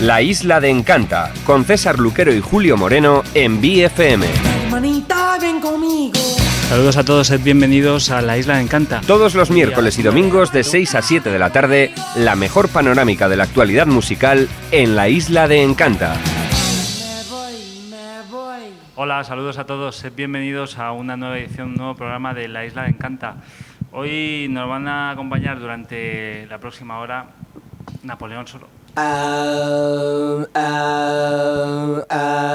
La Isla de Encanta, con César Luquero y Julio Moreno en BFM. Manita, ven conmigo. Saludos a todos, bienvenidos a La Isla de Encanta. Todos los miércoles y domingos de 6 a 7 de la tarde, la mejor panorámica de la actualidad musical en La Isla de Encanta. Hola, saludos a todos, bienvenidos a una nueva edición, un nuevo programa de La Isla de Encanta. Hoy nos van a acompañar durante la próxima hora Napoleón Solo. Oh, oh, oh,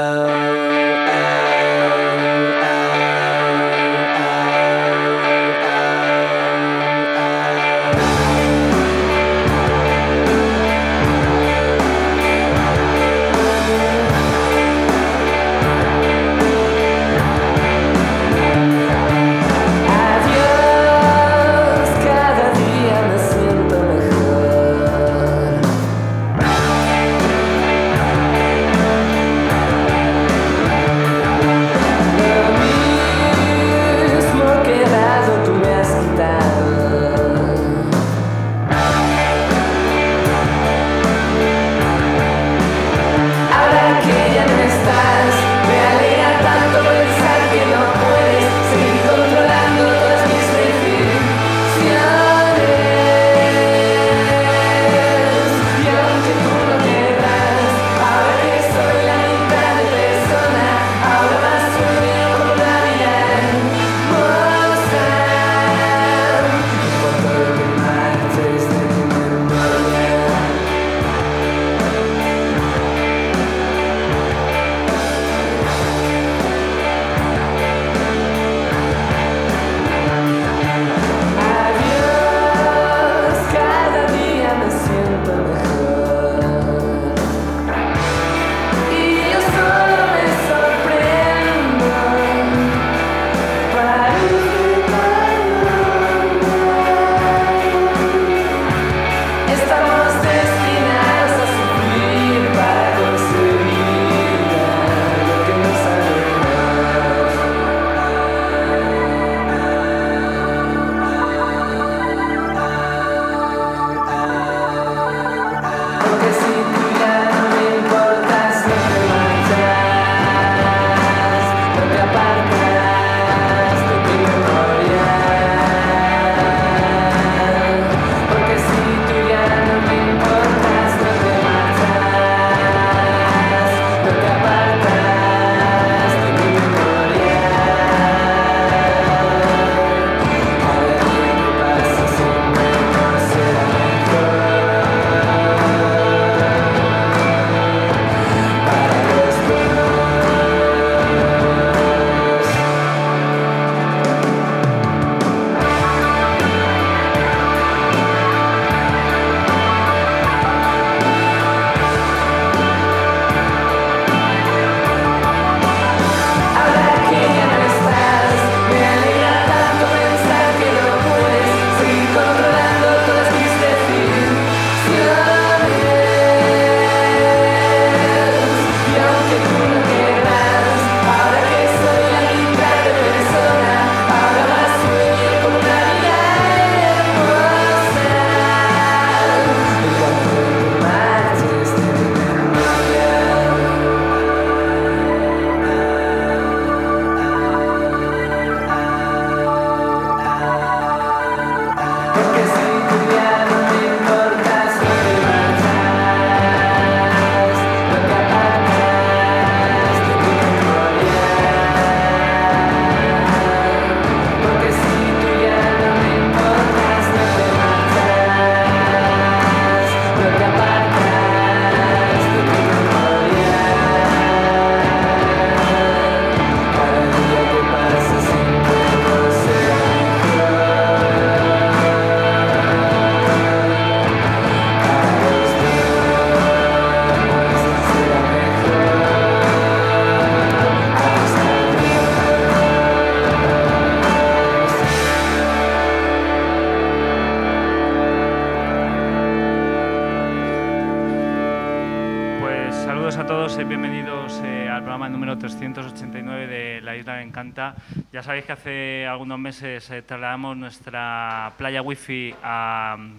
nuestra playa wifi a mm,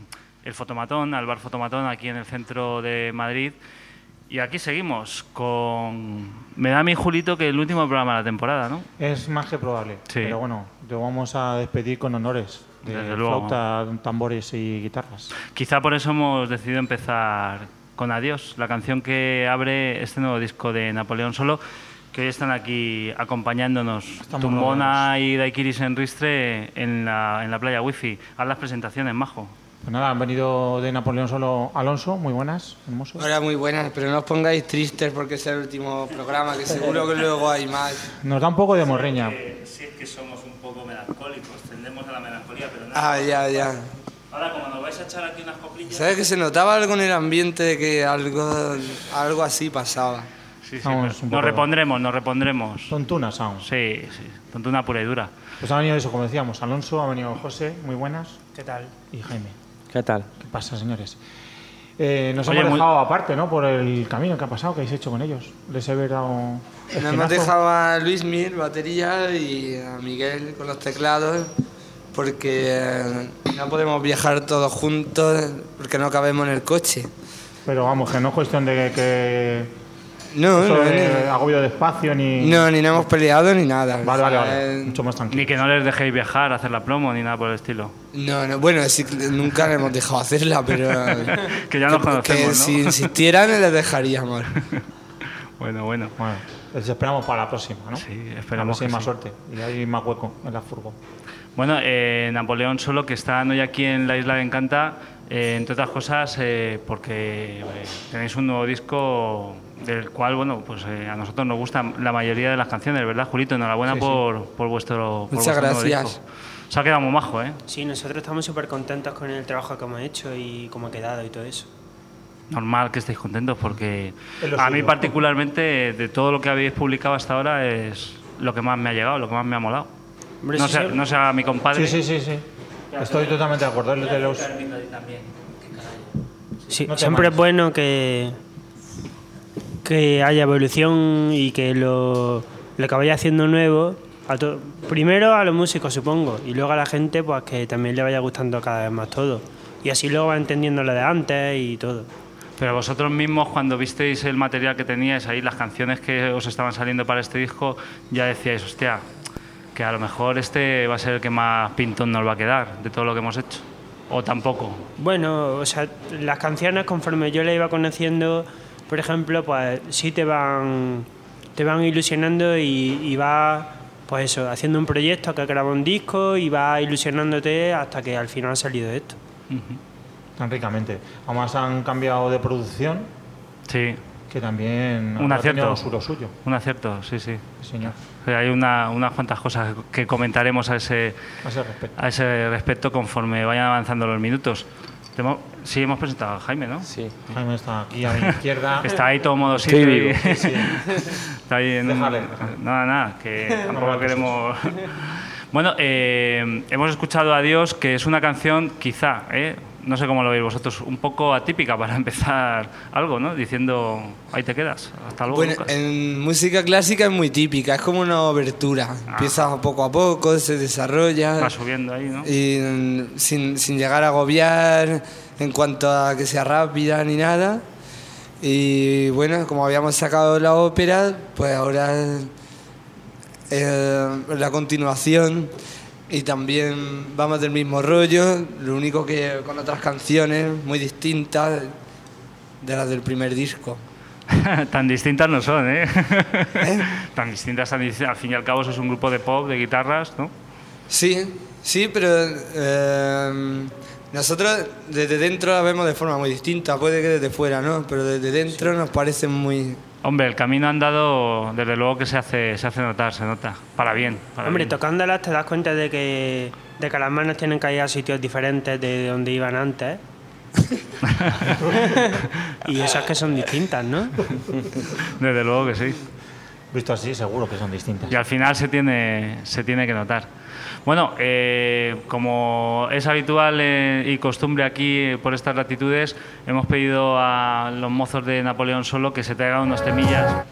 el fotomatón, al bar fotomatón aquí en el centro de Madrid. Y aquí seguimos con... Me da a mí, Julito, que el último programa de la temporada, ¿no? Es más que probable. Pero bueno, lo vamos a despedir con honores. De flauta, tambores y guitarras. Quizá por eso hemos decidido empezar con Adiós, la canción que abre este nuevo disco de Napoleón Solo que hoy están aquí acompañándonos Estamos Tumbona y Daikiris en Ristre en la, en la playa Wifi. Haz las presentaciones, Majo. Pues nada, han venido de Napoleón solo Alonso, muy buenas, hermosos. Hola, muy buenas, pero no os pongáis tristes porque es el último programa, que seguro que luego hay más. Nos da un poco de morreña. Sí, es que somos un poco melancólicos, tendemos a la melancolía, pero Ah, ya, ya. Ahora, como nos vais a echar aquí unas coplillas... ¿Sabes que se notaba algo en el ambiente de que algo, algo así pasaba? Sí, pero un nos poco- repondremos, nos repondremos. Tontuna Sound. Sí, sí, tontuna pura y dura. Pues ha venido eso, como decíamos, Alonso, ha venido José, muy buenas, ¿Qué tal? y Jaime. ¿Qué tal? ¿Qué pasa, señores? Eh, nos Oye, hemos muy- dejado aparte, ¿no? Por el camino que ha pasado, que habéis hecho con ellos. Les he dado. Nos hemos dejado a Luis Mir, batería, y a Miguel con los teclados, porque eh, no podemos viajar todos juntos porque no cabemos en el coche. Pero vamos, que no es cuestión de que. No, eso no, de ni- agobio de espacio ni. no, ni nos hemos peleado ni nada. Vale, vale, O sea, vale. eh, Mucho más tranquilo. Ni que no les dejéis viajar, hacer la promo, ni nada por el estilo. No, no, bueno, sí, nunca le hemos dejado hacerla, pero... Que ya nos que conocemos, ¿no? si insistieran, les dejaríamos. Bueno, bueno. Bueno, les esperamos para la próxima, ¿no? Sí, A ver esperamos si hay que más sí. suerte y hay más hueco en la furgo. Bueno, eh, Napoleón Solo, que están hoy aquí en la isla de Encanta, eh, entre otras cosas eh, porque eh, tenéis un nuevo disco del cual, bueno, pues eh, a nosotros nos gustan la mayoría de las canciones, ¿verdad, Julito? Enhorabuena Sí, sí. Por, por vuestro por Muchas vuestro nuevo gracias. disco. Se ha quedado muy majo, ¿eh? Sí, nosotros estamos súper contentos con el trabajo que hemos hecho y cómo ha quedado y todo eso. Normal que estéis contentos porque a mí suyo. particularmente de todo lo que habéis publicado hasta ahora es lo que más me ha llegado, lo que más me ha molado. Hombre, No sí, sé, sí. no sé a mi compadre. Sí, sí, sí, sí. Estoy totalmente de acuerdo. Es de los... Sí, No siempre es bueno que, que haya evolución y que lo, lo que vaya haciendo nuevo, a to- primero a los músicos supongo, y luego a la gente pues que también le vaya gustando cada vez más todo. Y así luego va entendiendo lo de antes y todo. Pero vosotros mismos, cuando visteis el material que teníais ahí, las canciones que os estaban saliendo para este disco, ya decíais, hostia, que a lo mejor este va a ser el que más pintón nos va a quedar de todo lo que hemos hecho. O tampoco. Bueno, o sea, las canciones conforme yo las iba conociendo, por ejemplo, pues sí te van, te van ilusionando y, y vas, pues eso, haciendo un proyecto que graba un disco y vas ilusionándote hasta que al final ha salido esto. Tan ricamente. Además han cambiado de producción, Sí, que también Un ha acierto. tenido su- lo suyo. un acierto, sí, sí. Sí, señor. Hay una- unas cuantas cosas que comentaremos a ese, A ese respecto. a ese respecto conforme vayan avanzando los minutos. Sí, hemos presentado a Jaime, ¿no? Sí. Jaime está aquí a mi izquierda. Que está ahí todo modo vivo. está ahí en un- Déjale, déjale. Nada, nada, que tampoco mates queremos... bueno, eh, hemos escuchado a Dios, que es una canción quizá, ¿eh? No sé cómo lo veis vosotros, un poco atípica para empezar algo, ¿no? Diciendo, ahí te quedas, hasta luego, Bueno, Lucas. en música clásica es muy típica, es como una obertura. Empieza poco a poco, se desarrolla. Va subiendo ahí, ¿no? y mm, sin, sin llegar a agobiar en cuanto a que sea rápida ni nada. Y bueno, como habíamos sacado la ópera, pues ahora eh, la continuación y también vamos del mismo rollo, lo único que con otras canciones muy distintas de las del primer disco. tan distintas no son, ¿eh? tan distintas, tan distintas. Al fin y al cabo, eso es un grupo de pop, de guitarras, ¿no? Sí, sí, pero eh, nosotros desde dentro la vemos de forma muy distinta, puede que desde fuera, ¿no? Pero desde dentro nos parecen muy... Hombre, el camino andado, desde luego que se hace, se hace notar, se nota. Para bien. Para Hombre, bien. tocándolas te das cuenta de que, de que las manos tienen que ir a sitios diferentes de donde iban antes. y esas que son distintas, ¿no? Desde luego que sí. Visto así, seguro que son distintas. Y al final se tiene, se tiene que notar. Bueno, eh, como es habitual eh, y costumbre aquí eh, por estas latitudes, hemos pedido a los mozos de Napoleón Solo que se traigan unos temillas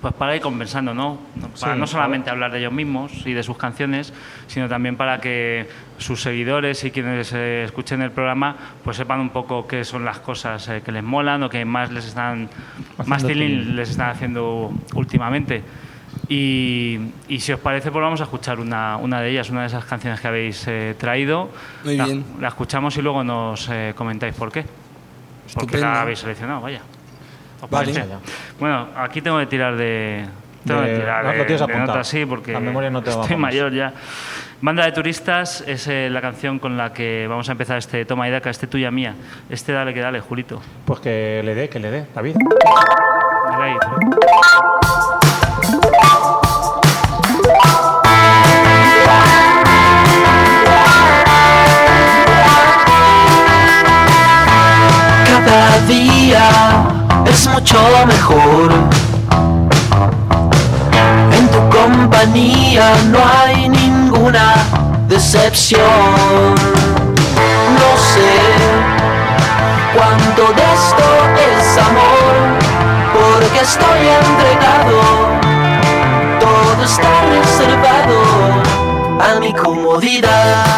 pues para ir conversando, ¿no? Para Sí, no solamente hablar de ellos mismos y de sus canciones, sino también para que sus seguidores y quienes eh, escuchen el programa pues sepan un poco qué son las cosas eh, que les molan o que más les están más Haciendo feeling feeling. les están haciendo últimamente. Y, y si os parece, pues vamos a escuchar una, una de ellas, una de esas canciones que habéis eh, traído. Muy la, bien. la escuchamos y luego nos eh, comentáis por qué. Porque Estupendo. la habéis seleccionado, vaya. ¿Os Vale. Bueno, aquí tengo que tirar de. Tengo De- que tirar lo- de, lo tienes de apuntado. notas, sí, porque La memoria no te va estoy más. mayor ya. Banda de turistas es eh, la canción con la que vamos a empezar este toma y daca, este tuya mía. Este dale que dale, Julito. Pues que le dé, que le dé, David. Dale ahí. Cada día es mucho mejor. En tu compañía no hay ninguna decepción. No sé cuánto de esto es amor, porque estoy entregado. Todo está reservado a mi comodidad.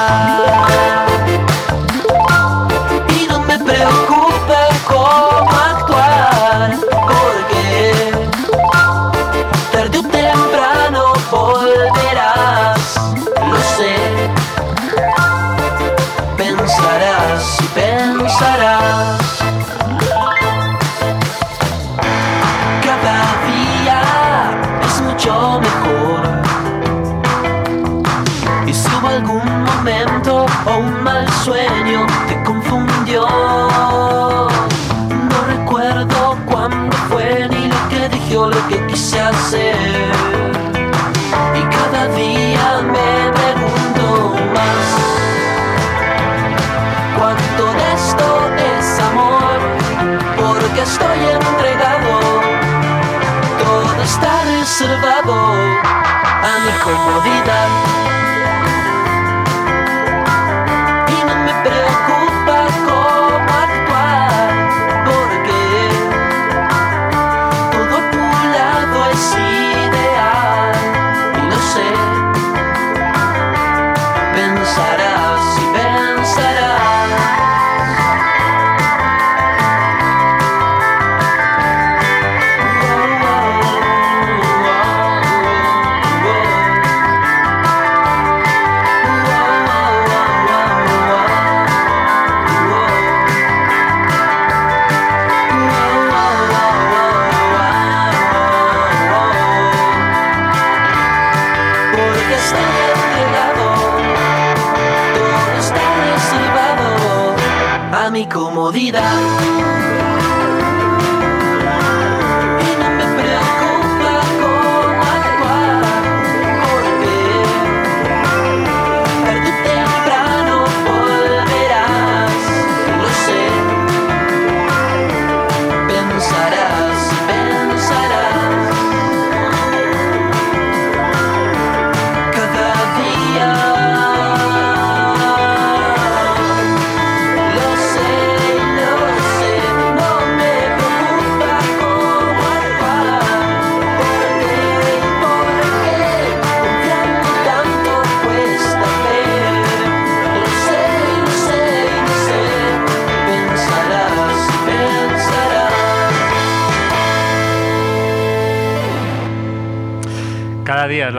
Reservado a mi comodidad.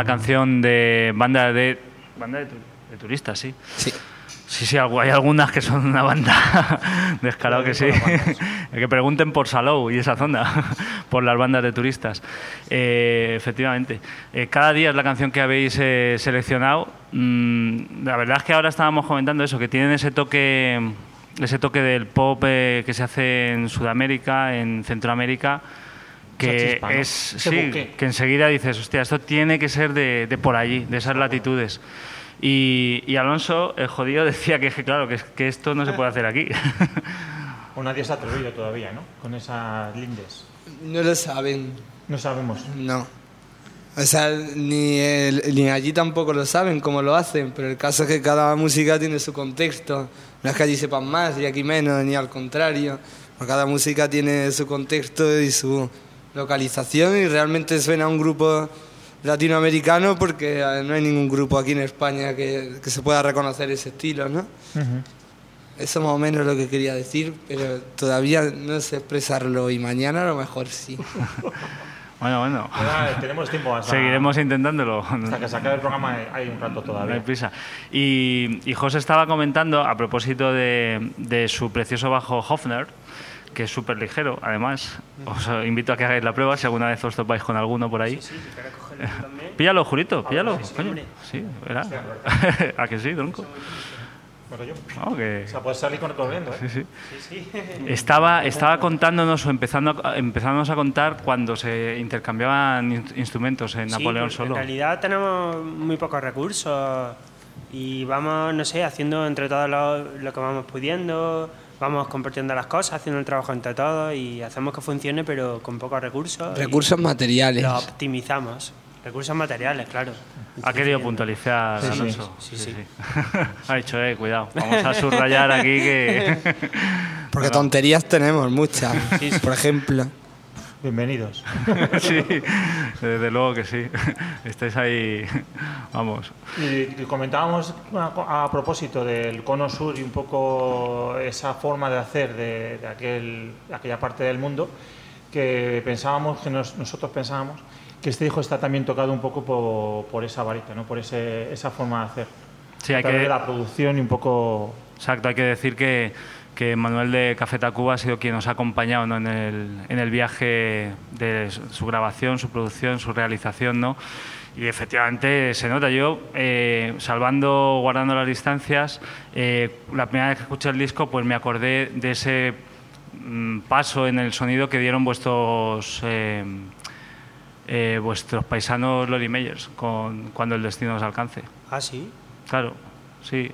La canción de banda de. Banda de, tu- de turistas, sí. Sí. Sí, sí, hay algunas que son una banda descarado que sí. que pregunten por Salou y esa zona, por las bandas de turistas. Eh, efectivamente. Eh, cada día es la canción que habéis eh, seleccionado. Mm, la verdad es que ahora estábamos comentando eso, que tienen ese toque, ese toque del pop eh, que se hace en Sudamérica, en Centroamérica. Que chispa, ¿no? es sí, que enseguida dices, hostia, esto tiene que ser de, de por allí, de esas latitudes. Y, y Alonso, el jodido, decía que, que claro, que, que esto no se puede hacer aquí. O nadie se ha atrevido todavía, ¿no? Con esas lindes. No lo saben, No sabemos. no. O sea, ni, el- ni allí tampoco lo saben cómo lo hacen, pero el caso es que cada música tiene su contexto. No es que allí sepan más y aquí menos, ni al contrario. Porque cada música tiene su contexto y su localización y realmente suena a un grupo latinoamericano porque eh, no hay ningún grupo aquí en España que, que se pueda reconocer ese estilo, ¿no? Eso más o menos es lo que quería decir, pero todavía no sé expresarlo y mañana a lo mejor sí. Bueno, bueno. Ahora tenemos tiempo hasta, Seguiremos intentándolo. hasta que se acabe el programa. Hay un rato No hay todavía. prisa. Y, y José estaba comentando, a propósito de, de su precioso bajo Hofner, que es súper ligero, además. Os invito a que hagáis la prueba si alguna vez os topáis con alguno por ahí. Sí, quieres cogerlo tú también. Píllalo, Jurito, píllalo. sí, coño. Sí, verá. ¿A que sí, tronco? Bueno, yo. No, que- O sea, puedes salir con corriendo, ¿eh? sí, sí. Sí, sí. Estaba, estaba contándonos o empezando empezándonos a contar cuando se intercambiaban in- instrumentos en Sí, Napoleón solo. En realidad tenemos muy pocos recursos y vamos, no sé, haciendo entre todos lo, lo que vamos pudiendo, vamos compartiendo las cosas, haciendo el trabajo entre todos y hacemos que funcione, pero con pocos recursos. y Recursos materiales. Lo optimizamos. Recursos materiales, claro. Ha querido puntualizar, Sí, sí. Alonso. Sí, sí. ha dicho, eh, cuidado, vamos a subrayar aquí que... Porque tonterías tenemos muchas. Por ejemplo, Bienvenidos. sí, desde luego que sí. Estáis ahí, vamos. Y, y comentábamos a, a propósito del cono sur y un poco esa forma de hacer de, de aquel, de aquella parte del mundo, que pensábamos, que nos- nosotros pensábamos, que este hijo está también tocado un poco por, por esa varita, ¿no? por ese, esa forma de hacer. Sí, a hay que, de la producción y un poco... exacto, hay que decir que, que Manuel de Café Tacuba ha sido quien nos ha acompañado ¿no? en, el, en el viaje de su- grabación, su producción, su realización, ¿no? Y efectivamente se nota. Yo, eh, salvando, guardando las distancias, eh, la primera vez que escuché el disco, pues me acordé de ese mm, paso en el sonido que dieron vuestros eh, eh, vuestros paisanos Lori Meyers con cuando el destino os alcance. Ah, sí. Claro, sí.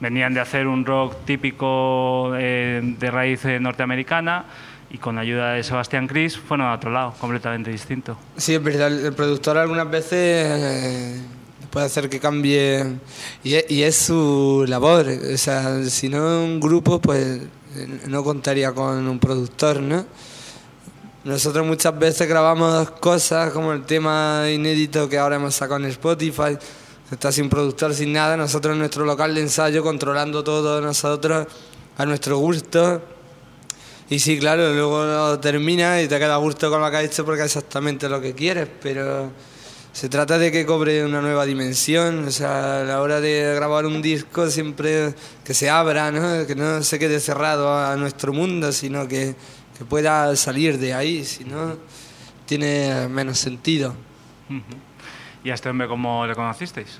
Venían de hacer un rock típico eh, de raíz eh, norteamericana y con ayuda de Sebastián Cris fueron a otro lado, completamente distinto. sí, es verdad, el productor algunas veces eh, puede hacer que cambie y es, y es su labor. O sea, si no un grupo, pues eh, no contaría con un productor, ¿no? Nosotros muchas veces grabamos cosas como el tema inédito que ahora hemos sacado en Spotify, está sin productor, sin nada, nosotros en nuestro local de ensayo controlando todo nosotros a nuestro gusto. Y sí, claro, luego lo terminas y te queda gusto con lo que has hecho porque es exactamente lo que quieres, pero se trata de que cobre una nueva dimensión, o sea, a la hora de grabar un disco siempre que se abra, ¿no? que no se quede cerrado a nuestro mundo, sino que, que pueda salir de ahí, si no tiene menos sentido. ¿Y a este hombre cómo le conocisteis?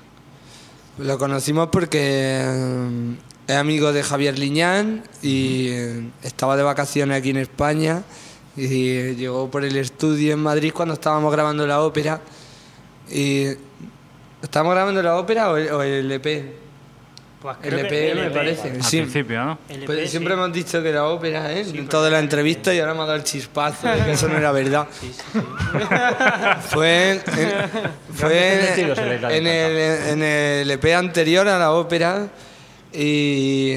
Lo conocimos porque eh, es amigo de Javier Liñán y eh, estaba de vacaciones aquí en España y llegó por el estudio en Madrid cuando estábamos grabando la ópera. Y ¿Estábamos grabando la ópera o el, o el EP? Pues El creo EP que me parece. Al Sí. principio, ¿no? Pues siempre sí. hemos dicho que la ópera, ¿eh? en toda la entrevista y ahora me ha dado el chispazo de que eso no era verdad. Sí, sí, sí. Fue, en, fue en el, en el EP anterior a la ópera y,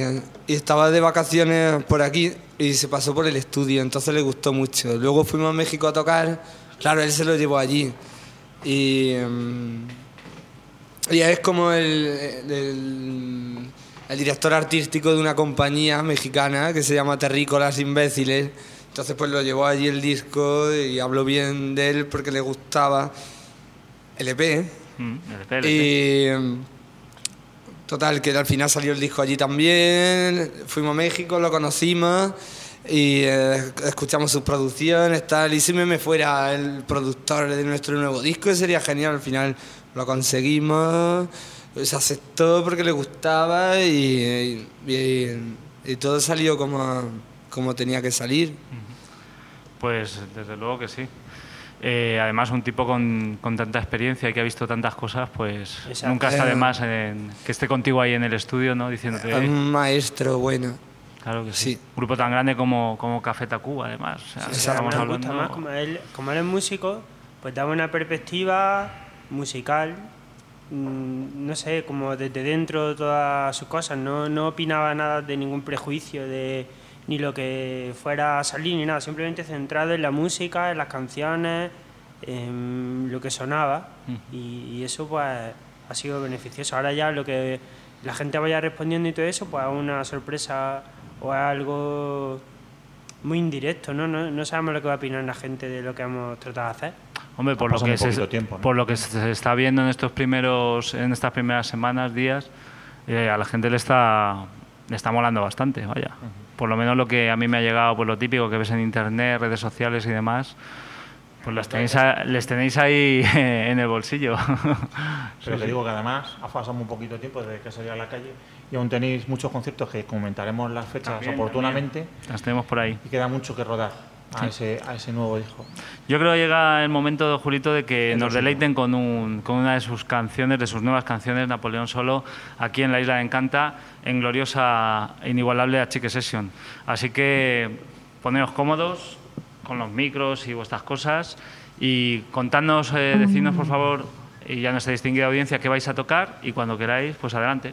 y estaba de vacaciones por aquí y se pasó por el estudio, entonces le gustó mucho. Luego fuimos a México a tocar, claro, él se lo llevó allí. Y, y es como el, el, el director artístico de una compañía mexicana que se llama Terrícolas Imbéciles. Entonces pues lo llevó allí el disco y habló bien de él porque le gustaba el EP. ¿eh? Mm, el EP, el EP. Y total, que al final salió el disco allí también. Fuimos a México, lo conocimos y eh, escuchamos sus producciones, tal. Y si me fuera el productor de nuestro nuevo disco, sería genial. Al final lo conseguimos, se aceptó porque le gustaba y, y- y todo salió como, como tenía que salir. Pues desde luego que sí. Eh, además, un tipo con, con tanta experiencia y que ha visto tantas cosas, pues Exacto. nunca está de Eh, más en- que esté contigo ahí en el estudio, ¿no? Diciéndote, un maestro bueno. Claro que sí. sí. Un grupo tan grande como, como Café Tacuba, además. O sea, estamos hablando... gusta más, como él, como él es músico, pues daba una perspectiva musical, mm, no sé, como desde dentro de todas sus cosas, no, no opinaba nada de ningún prejuicio de ni lo que fuera a salir, ni nada. Simplemente centrado en la música, en las canciones, en lo que sonaba. Y, y eso, pues, ha sido beneficioso. Ahora ya lo que la gente vaya respondiendo y todo eso, pues, es una sorpresa o algo muy indirecto, ¿no? No, no sabemos lo que va a opinar la gente de lo que hemos tratado de hacer. Hombre, por lo, que se, poquito tiempo, ¿no? por lo que se está viendo en estos primeros, en estas primeras semanas, días, eh, a la gente le está, le está molando bastante, vaya. Por lo menos lo que a mí me ha llegado, pues lo típico que ves en internet, redes sociales y demás, pues las tenéis a- les tenéis ahí en el bolsillo. Pero te digo que además ha pasado muy poquito tiempo desde que salí a la calle y aún tenéis muchos conciertos que comentaremos las fechas También, oportunamente Las tenemos por ahí. y queda mucho que rodar a, ese, a ese nuevo disco. Yo creo que llega el momento, Julito, de que nos sí. deleiten con, un, con una de sus canciones, de sus nuevas canciones, Napoleón Solo, aquí en la Isla de Encanta, en gloriosa e inigualable Achique Session. Así que poneos cómodos con los micros y vuestras cosas y contadnos, eh, decidnos por favor, y ya nuestra distinguida audiencia, qué vais a tocar y cuando queráis, pues adelante.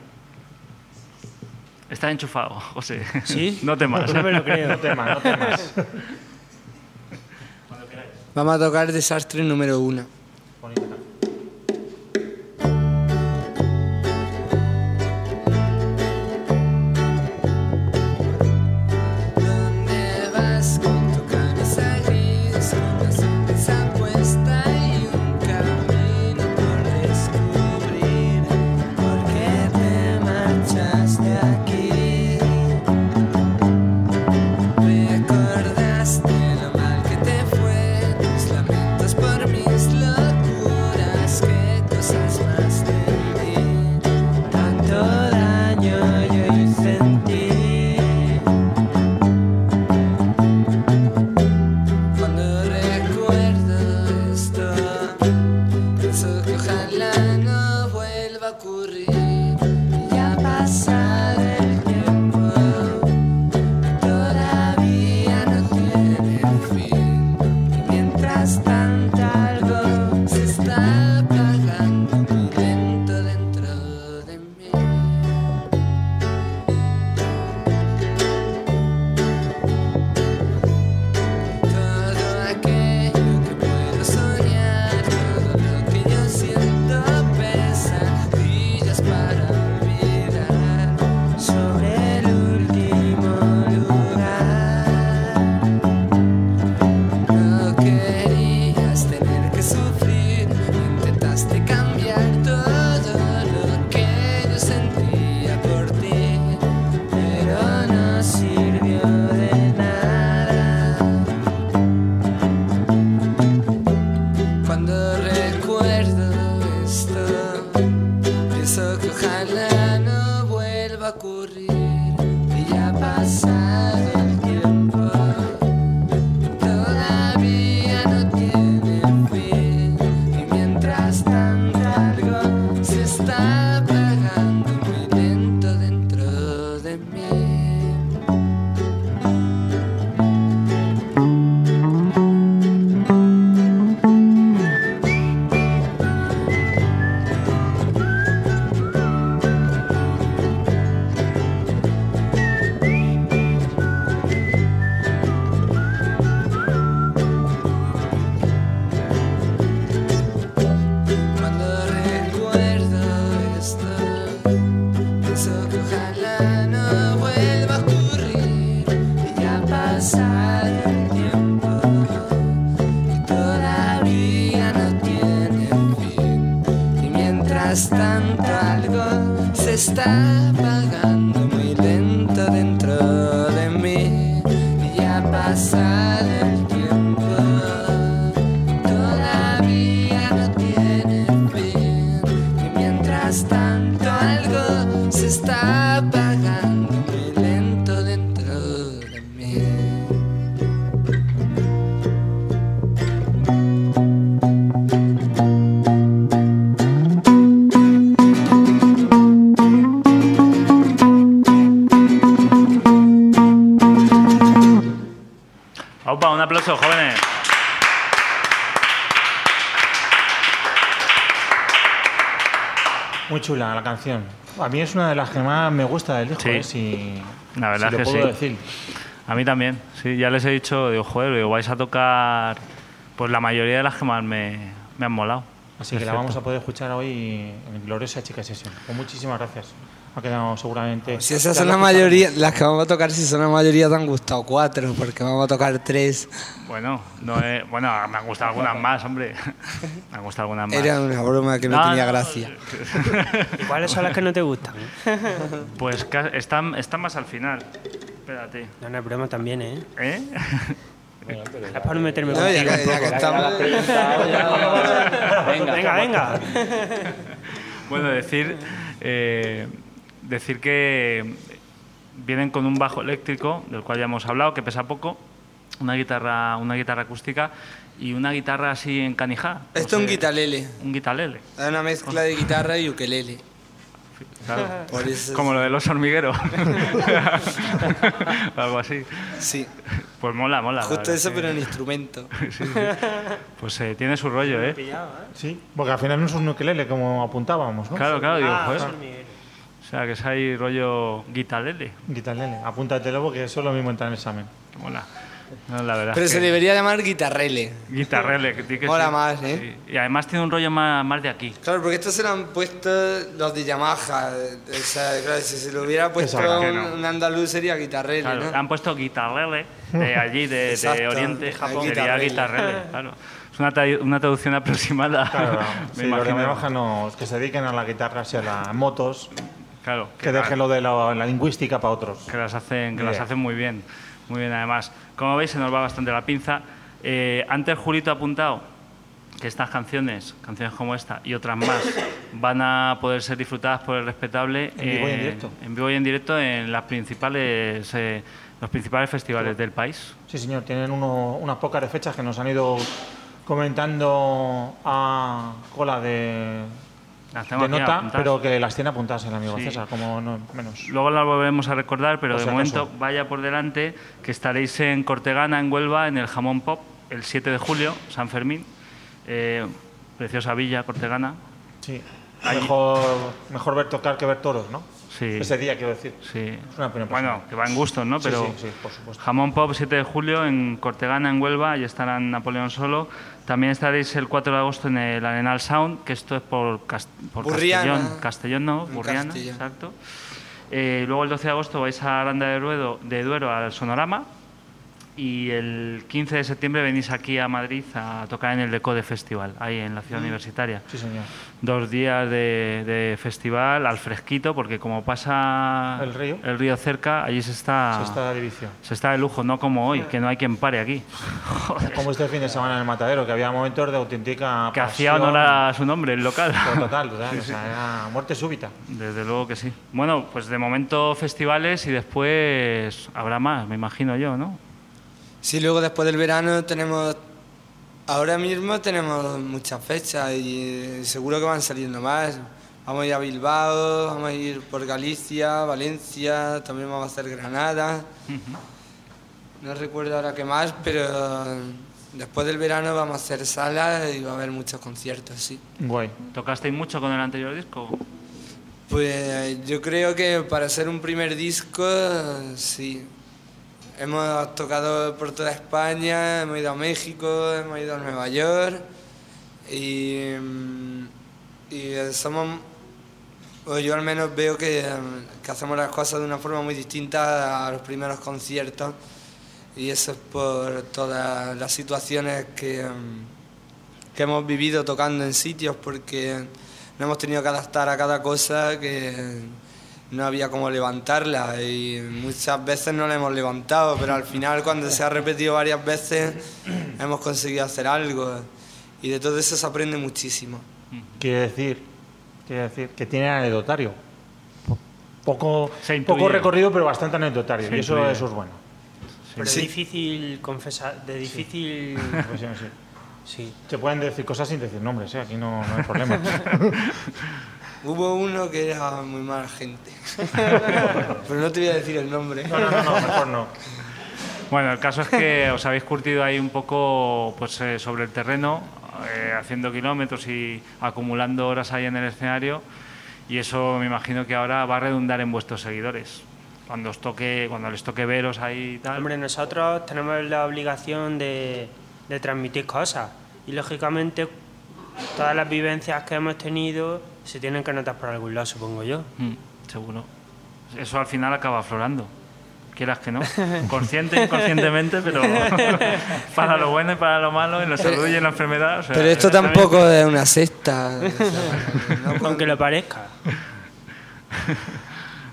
Está enchufado, José. ¿Sí? no temas. No me lo creo. No temas, no temas. Vamos a tocar Desastre número uno. Muy chula la canción. A mí es una de las que más me gusta del disco, Sí. eh, si, La verdad si lo que puedo sí. decir. A mí también, sí, ya les he dicho, digo, joder, digo, vais a tocar pues la mayoría de las que más me, me han molado. Así Es que la cierto. vamos a poder escuchar hoy en Gloriosa Chica Sesión. Pues muchísimas gracias. Ha quedado seguramente. Si esas son la mayoría, las que vamos a tocar, si son la mayoría, te han gustado cuatro, porque vamos a tocar tres. Bueno, no he- bueno, me han gustado algunas más, hombre. me han gustado algunas más. Era una broma que no, No, tenía no, gracia. ¿Y cuáles son las que no te gustan? Pues están, están más al final. Espérate. No, no, es broma también, ¿eh? ¿Eh? Es para no meterme No, ya que, que. Venga, venga. Bueno, decir, eh, decir que vienen con un bajo eléctrico, del cual ya hemos hablado, que pesa poco, una guitarra, una guitarra acústica y una guitarra así en canijá. Esto es un sé, guitarlele. Un guitarlele, Es una mezcla de guitarra y ukelele. claro. Por eso. Como lo de los hormigueros. Algo así. Sí, Pues mola, mola. la justo eso, pero en instrumento. Pues eh, tiene su rollo, ¿eh? Sí, porque al final no es un ukelele como apuntábamos, ¿no? Claro, claro, digo, Ah, joder. O sea, que es ahí rollo guitarlele. Guitarlele. Apúntatelo porque eso es lo mismo en el examen. Mola. No, la verdad Pero es se que- debería llamar guitarrele. Guitarrele, que tiene que Mola ser- más, ¿eh? sí. Y además tiene un rollo más, más de aquí. Claro, porque esto se lo han puesto los de Yamaha. O sea, claro, si se lo hubiera puesto un, no. un andaluz sería guitarrele, Claro, ¿no? Han puesto guitarrele de allí, de, de Oriente, de Japón. Japón. Sería Guitarrele. guitarrele, claro. Es una, tra- una traducción aproximada. Claro, me sí, los de imagino. Yamaha no, que se dediquen a la guitarra, y a las motos, Claro, que dejen lo de la, la lingüística para otros. que las hacen, que Ni las hacen muy bien. Muy bien, además. Como veis, se nos va bastante la pinza. Eh, antes Julito ha apuntado que estas canciones, canciones como esta y otras más, van a poder ser disfrutadas por el respetable En vivo y en directo. en vivo y en directo en las principales, eh, los principales festivales del país. Sí, señor, tienen uno- unas pocas de fechas que nos han ido comentando a cola de, Las tengo de aquí nota, pero que las tiene apuntadas el amigo Sí. César, como no menos. Luego las volveremos a recordar, pero de momento vaya por delante que estaréis en Cortegana, en Huelva, en el Jamón Pop, el 7 de julio, San Fermín. Eh, preciosa villa, Cortegana. Sí. Allí- Mejor, mejor ver tocar que ver toros, ¿no? Sí. Ese día, quiero decir. Sí. Es una opinión Bueno, que va en gustos, ¿no? Sí, Pero sí, sí, por supuesto. Jamón Pop, 7 de julio, en Cortegana, en Huelva, y estarán Napoleón Solo. También estaréis el 4 de agosto en el Arenal Sound, que esto es por. Castellón. Castellón, no, En Burriana, Castellón. exacto. Eh, luego el 12 de agosto vais a Aranda de Duero, de Duero al Sonorama. Y el 15 de septiembre venís aquí a Madrid a tocar en el Decode Festival, ahí en la Mm. ciudad universitaria. Sí, señor. Dos días de, de festival al fresquito, porque como pasa El río. el río cerca, allí se está, Se está de vicio. se está de lujo, no como hoy, que no hay quien pare aquí. Como este fin de semana en el Matadero, que había momentos de auténtica que hacía honor a su nombre, el local. Pero Total, total. O sea, era muerte súbita. Desde luego que sí. Bueno, pues de momento festivales y después habrá más, me imagino yo, ¿no? Sí, luego después del verano tenemos. Ahora mismo tenemos muchas fechas y eh, seguro que van saliendo más. Vamos a ir a Bilbao, vamos a ir por Galicia, Valencia, también vamos a hacer Granada. No recuerdo ahora qué más, pero después del verano vamos a hacer salas y va a haber muchos conciertos, sí. Guay. ¿Tocasteis mucho con el anterior disco? Pues yo creo que para ser un primer disco, sí. Hemos tocado por toda España, hemos ido a México, hemos ido a Nueva York y, mm, somos, o yo al menos veo que, mm, que hacemos las cosas de una forma muy distinta a los primeros conciertos y eso es por todas las situaciones que, mm, que hemos vivido tocando en sitios porque nos hemos tenido que adaptar a cada cosa que no había cómo levantarla y muchas veces no la hemos levantado, pero al final cuando se ha repetido varias veces hemos conseguido hacer algo y de todo eso se aprende muchísimo. Quiere decir, quiere decir que tiene anecdotario. Po- Poco, poco recorrido, pero bastante anecdotario. Y eso, eso es bueno. Pero Sí. es difícil confesar, de difícil... Sí, sí. Sí. Se pueden decir cosas sin decir nombres, ¿eh? aquí no, no hay problema. Hubo uno que era muy mala gente, pero no te voy a decir el nombre. No, no, no, no, mejor no. Bueno, el caso es que os habéis curtido ahí un poco pues, eh, sobre el terreno, eh, haciendo kilómetros y acumulando horas ahí en el escenario, y eso me imagino que ahora va a redundar en vuestros seguidores. cuando os toque, cuando les toque veros ahí y tal. Hombre, nosotros tenemos la obligación de, de transmitir cosas y lógicamente todas las vivencias que hemos tenido se tienen que notar por algún lado, supongo yo. Mm, seguro. Eso al final acaba aflorando. Quieras que no. Consciente e inconscientemente, pero para lo bueno y para lo malo, en la salud y en la enfermedad. o sea, Pero esto también- tampoco es una secta. o sea, no Aunque lo parezca.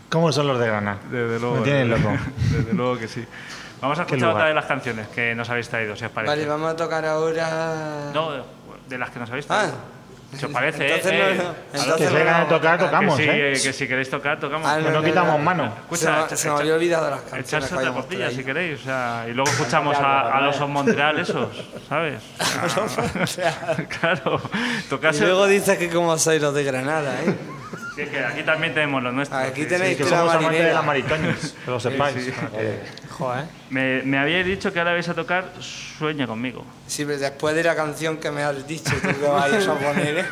¿Cómo son los de Granada? Desde luego. Me tienen loco. Desde luego que sí. Vamos a escuchar otra de las canciones que nos habéis traído, si os parece. Vale, vamos a tocar ahora. No, de las que nos habéis Ah, Si os parece, entonces eh, no- eh, entonces Que se vengan a tocar, tocamos, que, sí, ¿eh? que si queréis tocar, tocamos. Ah, no quitamos mano. Escucha, se, se me había olvidado las canciones que Echársela habíamos costillas si queréis, o sea, y luego escuchamos a, a los On Montreal esos, ¿sabes? claro, Y tocarse. luego dices que como sois los de Granada, ¿eh? Sí, es que aquí también tenemos los nuestros. Aquí sí, tenéis sí. Que la somos amantes de marinera. la Maricoñas, que lo sepáis. para que- Joder. Me, me habíais dicho que ahora vais a tocar Sueña conmigo. Sí, pero después de la canción que me has dicho, tú que vayas a poner, ¿eh?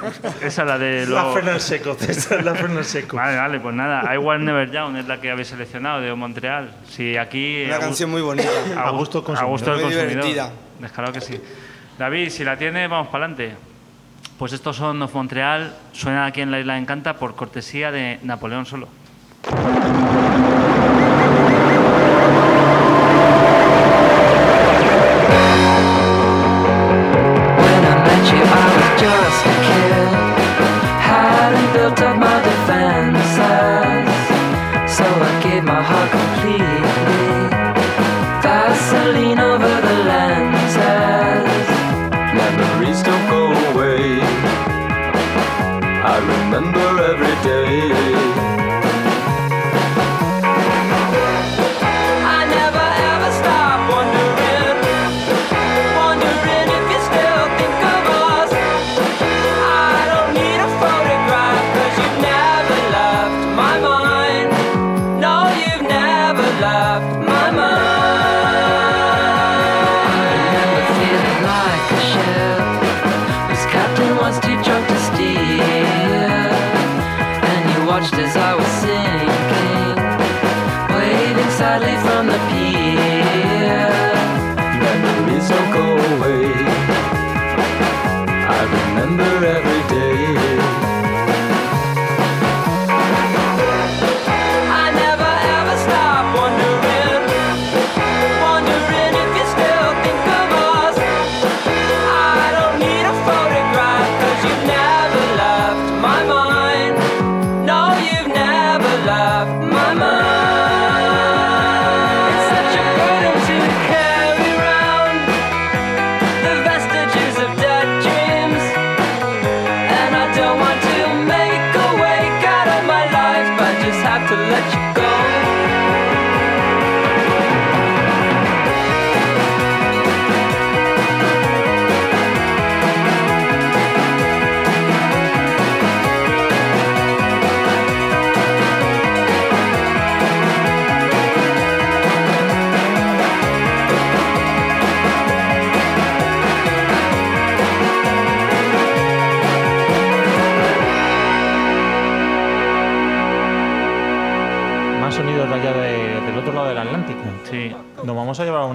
Esa es la de La los. freno en seco, César, la en seco. Vale, vale, pues nada. I Will Never Down es la que habéis seleccionado de Montreal. Sí, aquí. Una canción muy bonita. A gusto del A gusto del Muy consumidor. divertida. Descarado que sí. David, si la tiene, vamos para adelante. Pues estos son Of Montreal, suenan aquí en la Isla Encanta por cortesía de Napoleón solo. lost each other.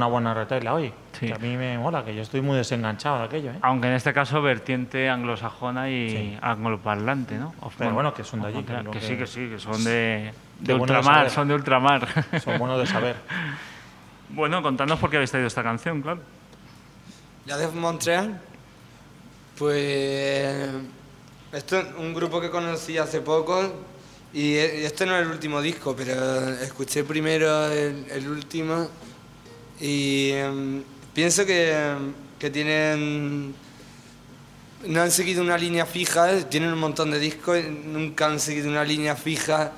Una buena retela hoy. Sí. Que a mí me mola, que yo estoy muy desenganchado de aquello. ¿eh? Aunque en este caso vertiente anglosajona y Sí. angloparlante, ¿no? Of Pero bueno, que son de allí, que Que que- sí, que sí, que son de, de ultramar, son de ultramar. Son buenos de saber. bueno, contadnos por qué habéis traído esta canción, claro. La de Montreal, pues esto es un grupo que conocí hace poco y este no es el último disco, pero escuché primero el, el último y em, pienso que, em, que tienen no han seguido una línea fija, tienen un montón de discos, nunca han seguido una línea fija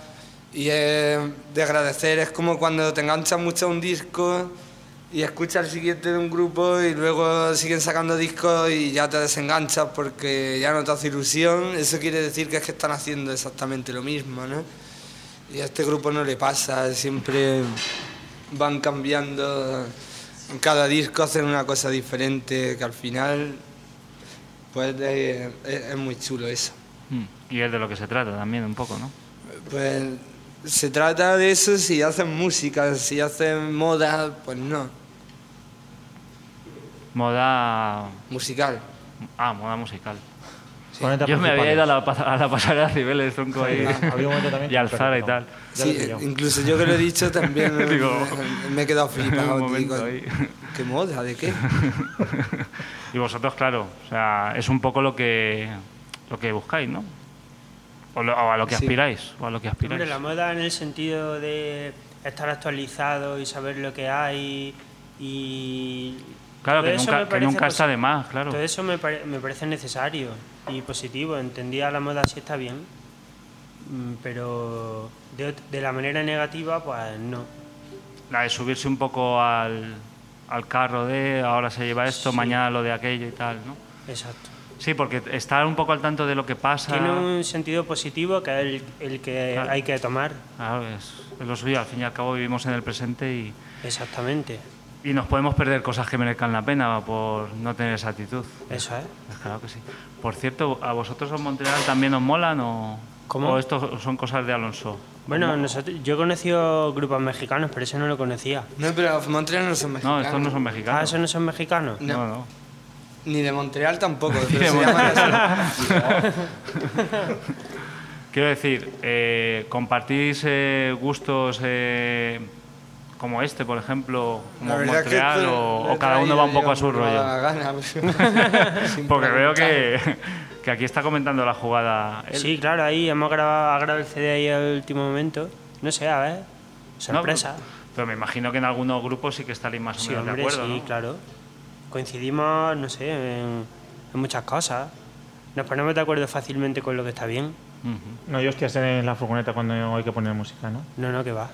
y es de agradecer, es como cuando te enganchas mucho a un disco y escuchas el siguiente de un grupo y luego siguen sacando discos y ya te desenganchas porque ya no te hace ilusión, eso quiere decir que es que están haciendo exactamente lo mismo, ¿no? Y a este grupo no le pasa, siempre van cambiando, en cada disco hacen una cosa diferente que al final pues eh, es, es muy chulo eso. Mm. Y es de lo que se trata también, un poco, ¿no? Pues se trata de eso si hacen música, si hacen moda, pues no, Moda. musical. Ah, moda musical. Planetas Yo me había ido a la, a la pasarela Cibeles, tronco ahí. Había un momento también y alzara y pero tal. no. Ya Sí, incluso yo que lo he dicho también me- Digo, me, me he quedado flipado. digo. ¿Qué moda? ¿De qué? Y vosotros, claro, o sea, es un poco lo que lo que buscáis, ¿no? O, lo- o a lo que Sí. aspiráis, o a lo que aspiráis. Hombre, la moda en el sentido de estar actualizado y saber lo que hay y... Claro, que nunca, que nunca está de más, claro. Todo eso me, pare- me parece necesario y positivo. Entendía la moda si está bien, mm, pero de, de la manera negativa, pues no. La de subirse un poco al, al carro de ahora se lleva esto, Sí. mañana lo de aquello y tal, ¿no? Exacto. Sí, porque estar un poco al tanto de lo que pasa. Tiene un sentido positivo que es el, el que Claro. hay que tomar. Claro, es, es lo suyo. Al fin y al cabo vivimos en el presente y, Exactamente. Y nos podemos perder cosas que merezcan la pena por no tener esa actitud. Eso es. Pues claro que sí. Por cierto, ¿a vosotros en Montreal también os molan o, ¿Cómo? o esto son cosas de Alonso? Bueno, nosotros, yo he conocido grupos mexicanos, pero ese no lo conocía. No, pero Montreal no son No, mexicanos. estos no son Ah, mexicanos. ¿esos no son mexicanos? No. no, no. Ni de Montreal tampoco. Pero se llaman. Quiero decir, eh, ¿compartís eh, gustos eh, como este, por ejemplo, como que Montreal, o, cada uno va un poco a su rollo? la gana, pues. Porque veo que, que aquí está comentando la jugada. él. Sí, claro, ahí hemos grabado, ha grabado el CD ahí al último momento. No sé, a ver. No, Sorpresa. pero, pero me imagino que en algunos grupos sí que estaréis más o sí, menos hombre, de acuerdo. sí, ¿no? claro. Coincidimos, no sé, en, en muchas cosas. Nos ponemos de acuerdo fácilmente con lo que está bien. No, yo estoy en la furgoneta cuando hay que poner música, ¿no? No, no, que va.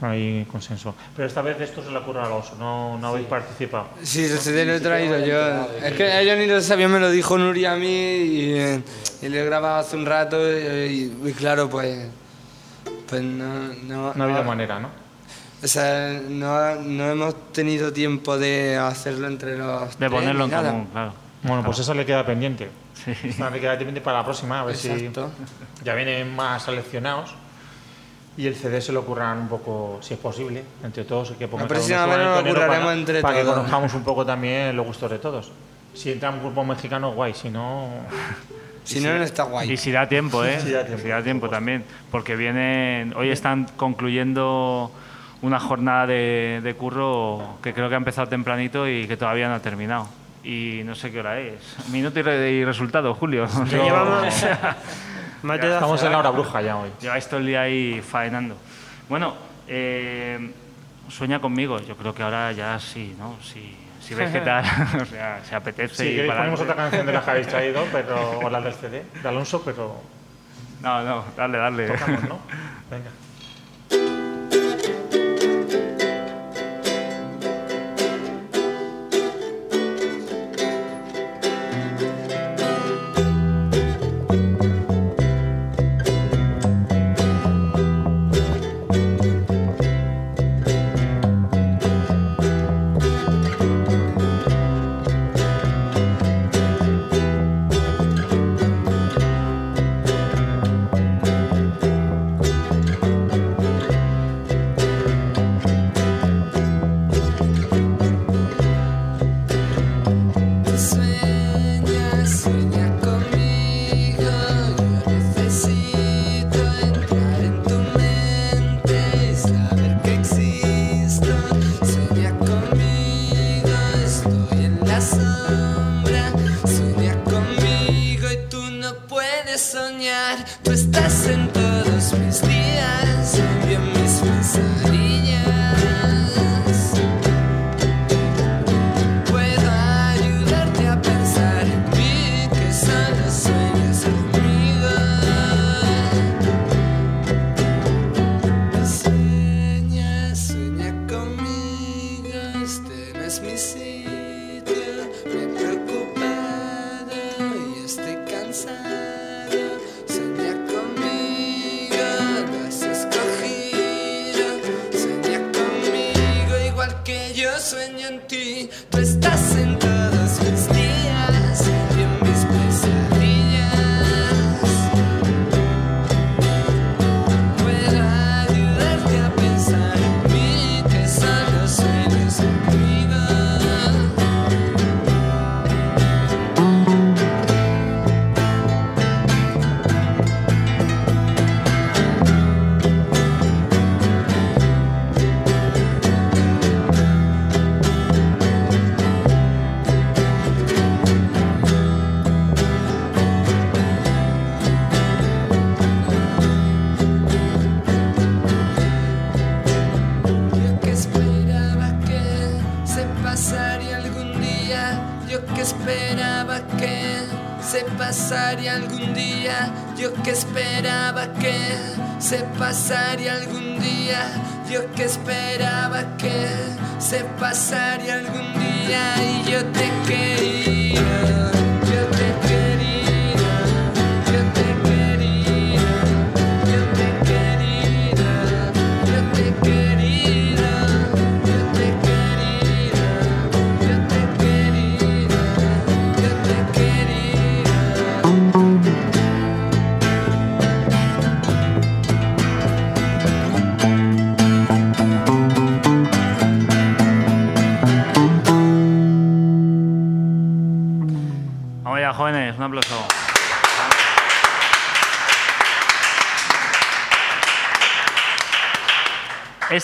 Hay consenso. Pero esta vez esto se le ocurre a Alonso, no, no habéis participado. Sí, CD lo he traído yo. Es que ellos ni lo sabían, me lo dijo Nuria a mí y, y lo he grabado hace un rato y, y claro, pues... Pues no... No, No ha habido manera, ¿no? O sea, no, no hemos tenido tiempo de hacerlo entre los De tres ponerlo en común, claro. Bueno, pues esa le queda pendiente. Sí. Esa le queda pendiente para la próxima, a ver Exacto. si ya vienen más seleccionados. Y el CD se lo ocurran un poco, si es posible, entre todos. Que ponga La próxima vez nos lo curraremos para, entre para que todos. conozcamos un poco también los gustos de todos. Si entra un grupo mexicano, guay. Si no, Si no, no está guay. Y si da tiempo, ¿eh? Si da tiempo, Si da tiempo también. Porque vienen. Hoy están concluyendo una jornada de, de curro que creo que ha empezado tempranito y que todavía no ha terminado. Y no sé qué hora es. Minuto y, re- y resultado, Julio. Ya llevamos más de 12 estamos en la hora bruja ya hoy. Lleváis todo el día ahí faenando. Bueno, eh, sueña conmigo. Yo creo que ahora ya sí, ¿no? Si, si que tal, o sea, se apetece Si y ponemos otra canción de las que habéis traído, pero, o la del CD, de Alonso, pero No, no, dale, dale. tocamos, ¿no? Venga.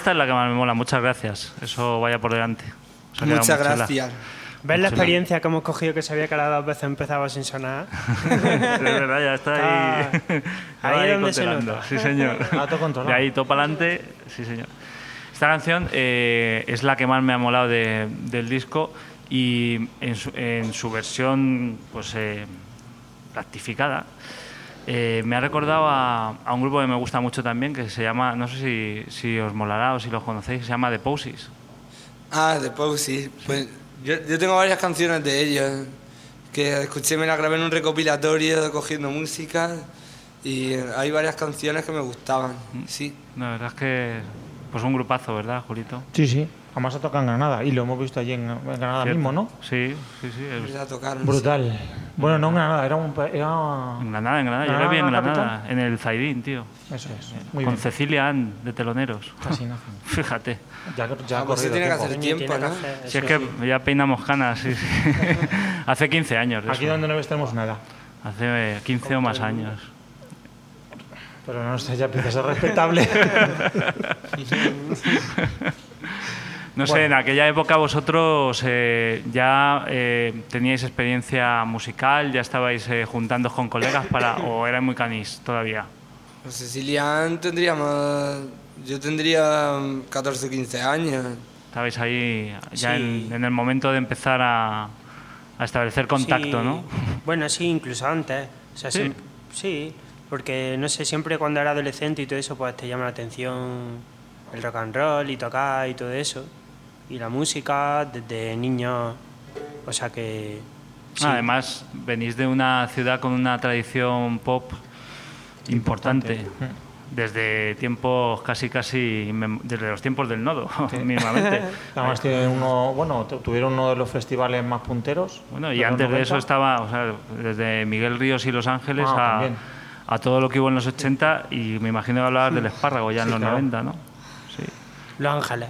Esta es la que más me mola, muchas gracias. Eso vaya por delante. Os ha quedado Muchas gracias. ¿Ves la experiencia que hemos cogido que sabía que las dos veces empezaba sin sonar? Es verdad, ya está ahí. Está- ahí es donde se controlando. nota. Sí, señor. Ah. De ahí todo para adelante, sí, señor. Esta canción eh, es la que más me ha molado de- del disco y en su, en su versión pues eh, rectificada eh, me ha recordado a, a un grupo que me gusta mucho también que se llama, no sé si, si os molará o si los conocéis, se llama The Posies. Ah, Pau, sí. Pues yo, yo tengo varias canciones de ellos que escuché, me las grabé en un recopilatorio cogiendo música y hay varias canciones que me gustaban, sí. La verdad es que pues un grupazo, ¿verdad, Julito? Sí, sí. Además se toca en Granada y lo hemos visto allí en, en Granada ¿Cierto? mismo, ¿no? Sí, sí, sí. es- Brutal. Bueno, no en Granada, era un... pa- Era... En Granada, en Granada. Yo le vi en capital. Granada, en el Zaidín, tío. Eso es. Muy con bien. Cecilia Ann, de Teloneros. Casi nada. Fíjate. Ya, ya ha Ah, pues tiene que hacer tiempo, ¿no? Si es que ya peinamos canas, sí, sí. Hace 15 años. Aquí eso. donde no ves tenemos nada. Hace eh, 15 o más años. Pero no sé, ya empieza a ser respetable. No sé, en aquella época vosotros eh, ya eh, teníais experiencia musical, ya estabais eh, juntando con colegas para o erais muy canis todavía. Pues Cecilian tendría más... Yo tendría 14 o 15 años. Estabais ahí ya Sí. en, en el momento de empezar a, a establecer contacto, Sí. ¿no? Bueno, sí, incluso antes. O sea, Sí. sí, porque no sé, siempre cuando era adolescente y todo eso, pues te llama la atención el rock and roll y tocar y todo eso. Y la música desde niño. O sea que. sí. Además, venís de una ciudad con una tradición pop importante. Desde tiempos casi, casi, desde los tiempos del nodo, mismamente. Además tienen uno, bueno, tu- tuvieron uno de los festivales más punteros. Bueno, de y antes de 90. eso estaba, o sea, desde Miguel Ríos y Los Ángeles Ah, a, a todo lo que hubo en los 80 y me imagino que hablabas del espárrago ya en Sí, los claro. 90, ¿no? Sí. Los Ángeles.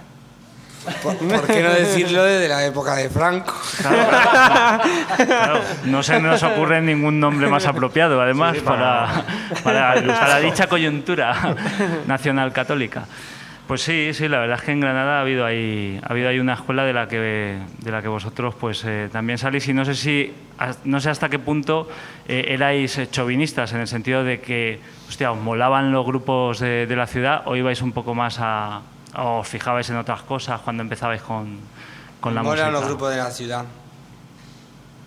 ¿Por, por qué no decirlo desde la época de Franco? Claro, no se nos ocurre ningún nombre más apropiado, además, Sí, para, para, para dicha coyuntura nacional católica. Pues sí, sí, la verdad es que en Granada ha habido ahí, ha habido ahí una escuela de la que, de la que vosotros pues eh, también salís y no sé si, no sé hasta qué punto eh, erais eh, chauvinistas en el sentido de que, hostia, os molaban los grupos de, de la ciudad o ibais un poco más a, o os fijabais en otras cosas cuando empezabais con, con la Molan música. los grupos de la ciudad.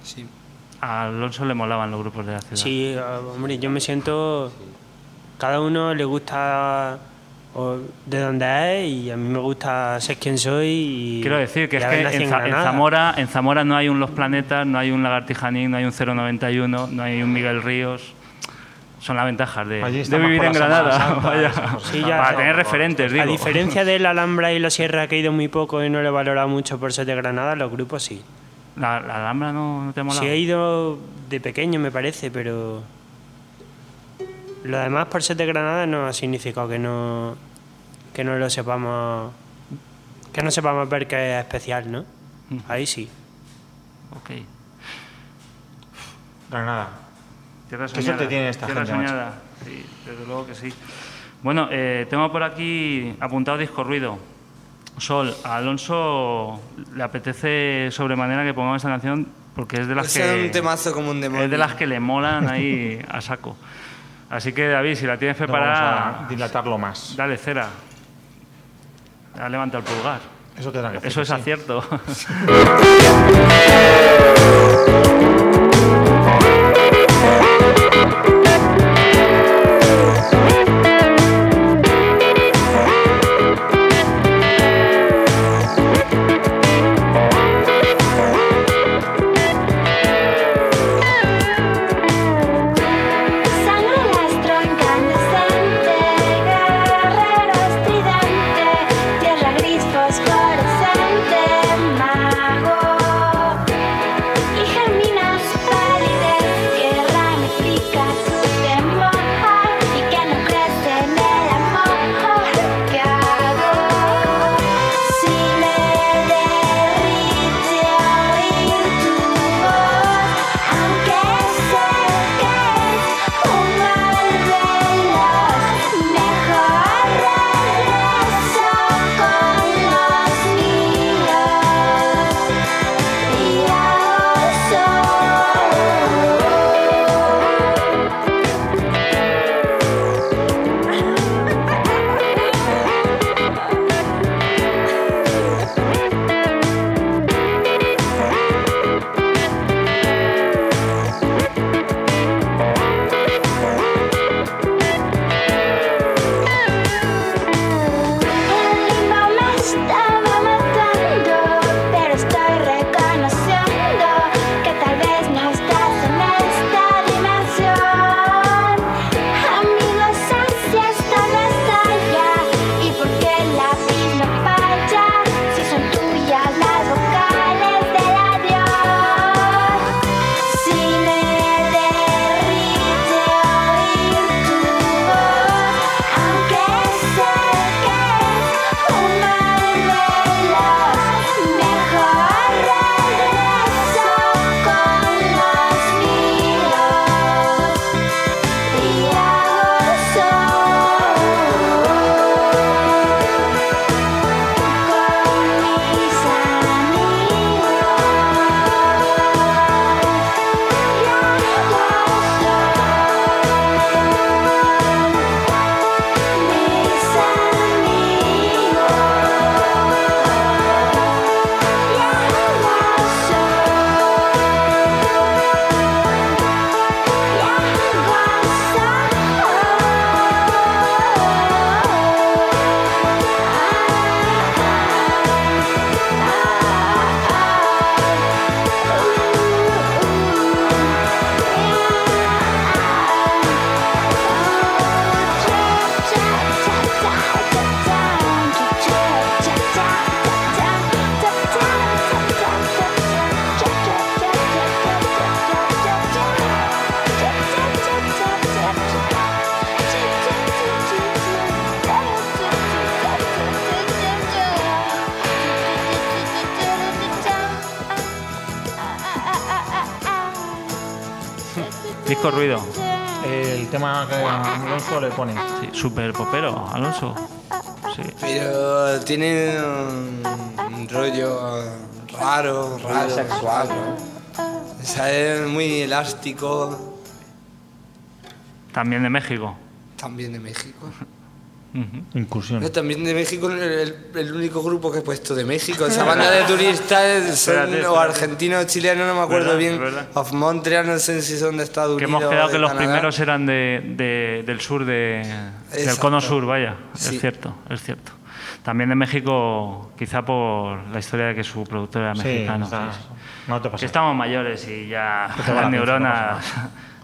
Sí. A Alonso le molaban los grupos de la ciudad. Sí, hombre, yo me siento. Cada uno le gusta o de dónde es y a mí me gusta ser quien soy. Y, Quiero decir que y es que en, Za- en Granada. Zamora, en Zamora no hay un Los Planetas, no hay un Lagartijanín, no hay un 091, no hay un Miguel Ríos. Son las ventajas de, vivir en Granada. Santa, vaya. esas cosas. Sí, ya- Para tener referentes, digo. A diferencia de la Alhambra y la Sierra, que he ido muy poco y no le he valorado mucho por ser de Granada, los grupos sí. La, la Alhambra no, no te mola. Sí he ido de pequeño, me parece, pero. Lo demás, por ser de Granada, no ha significado que no. que no lo sepamos. que no sepamos ver que es especial, ¿no? Ahí sí. Ok. Granada. Tierra Qué soñada. suerte tiene esta Tierra gente, macho. Sí, desde luego que sí. Bueno, eh, tengo por aquí apuntado disco ruido. Sol, a Alonso le apetece sobremanera que pongamos esta canción porque es de las Es que un temazo como un demonio. es de las que le molan ahí a saco. Así que David, si la tienes No vamos preparada, a dilatarlo más. dale cera. Ya levanta el pulgar. Eso tendrá que hacer. Eso es sí. acierto. Sí, super popero, Alonso. Sí. Pero tiene un, un rollo raro, raro. sexual, ¿no? O sea, es muy elástico, También de México. también de México. Ujú. Incursión. No, también de México, el, el- único grupo que he puesto de México. Esa banda de turistas son Espérate, o argentinos o chilenos, no me acuerdo ¿Verdad? bien. ¿Verdad? Of Montreal, no sé si son de Estados Que Unidos. hemos quedado que de los Canadá. primeros eran de, de- del sur de, del cono sur, vaya. Sí. Es cierto, es cierto. También de México, quizá por la historia de que su productor era mexicano. sí, sí. no te Que pasa. estamos mayores y ya Que las la pinza, no neuronas